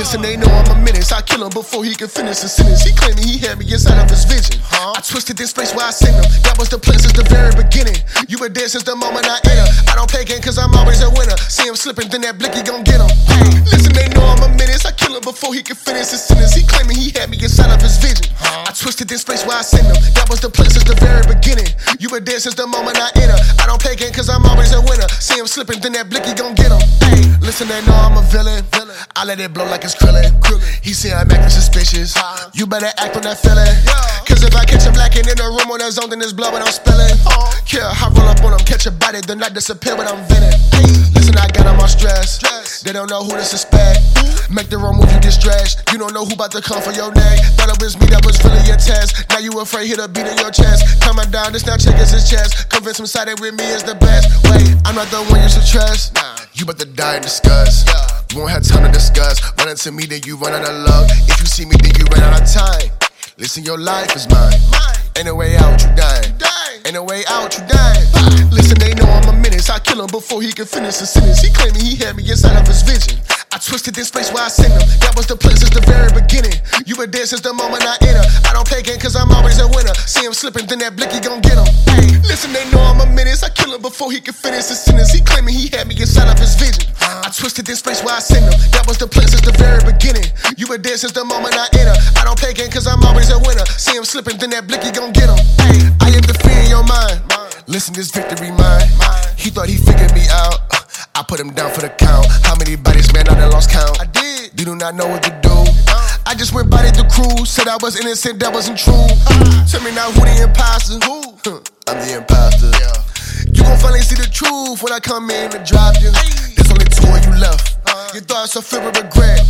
Listen, they know I'm a menace. I kill him before he can finish his sentence. He claiming he had me inside of his vision. Huh? I twisted this space where I sent him. That was the plan since the very beginning. You were there since the moment I enter. I don't play game cause I'm always a winner. See him slipping, then that blicky gon' get him. Listen, they know I'm a menace. I kill him before he can finish his sentence. He claiming he had me inside of his vision. I twisted this place where I seen him. That was the plan since the very beginning. You were there since the moment I enter. I don't play game cause I'm always a winner. See him slipping, then that blicky gon' get him. Hey, listen, they know I'm a villain. I let it blow like it's krillin. He say I'm acting suspicious. You better act on that feeling. Cause if I catch him lacking in the room on that zone, then it's blood when I'm spilling. Uh-huh. Yeah, I roll up on him, catch a body, then I disappear when I'm venting. Listen, I got on my stress. They don't know who to suspect. Make the wrong move, you get stretched. You don't know who about to come for your neck. Thought it was me that was really your test. Now you afraid, hit a beat in your chest. Coming down, this now check is his chest. Convince him siding with me is the best. Wait, I'm not the one you should trust. Nah, you about to die in disgust. You won't have time to discuss. Run into me, then you run out of luck. If you see me, then you run out of time. Listen, your life is mine. Ain't no way out, you dying. Ain't no way out, you dying. Listen, they know I'm a menace. I kill him before he can finish his sentence. He claiming he had me inside of his vision. I twisted this place where I sent him. That was the plan since the very beginning. You were there since the moment I enter. I don't play game cause I'm always a winner. See him slipping, then that blicky gon' get him. Hey, listen, they know I'm a menace. I kill him before he can finish his sentence. He claiming he had me inside of his vision. I twisted this place where I sent him. That was the plan since the very beginning. You were there since the moment I enter. I don't play game cause I'm always a winner. See him slipping, then that blicky gon' get him. Hey, I am the fear in your mind. Listen, this victory mine. He thought he figured me out. I put him down for the count. How many bodies, You do not know what to do. I just went by the crew. Said I was innocent, that wasn't true. Tell me now who the imposter? Who? I'm the imposter. You gon' finally see the truth when I come in and drop you. There's only two of you left. Uh-huh. Your thoughts are filled with regret.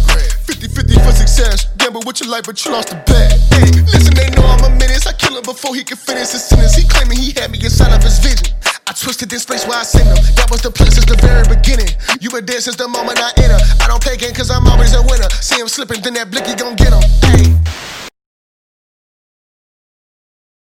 50 50 for success. Gamble with your life, but you lost the bet. Hey, listen, they know I'm a menace. I kill him before he can finish his sentence. He claiming he had me inside of his vision. I twisted this place where I sent him. That was the place since the very beginning. You were there since the moment I enter. I don't play game cause I'm always a winner. See him slipping, then that blicky gon' get him. Hey.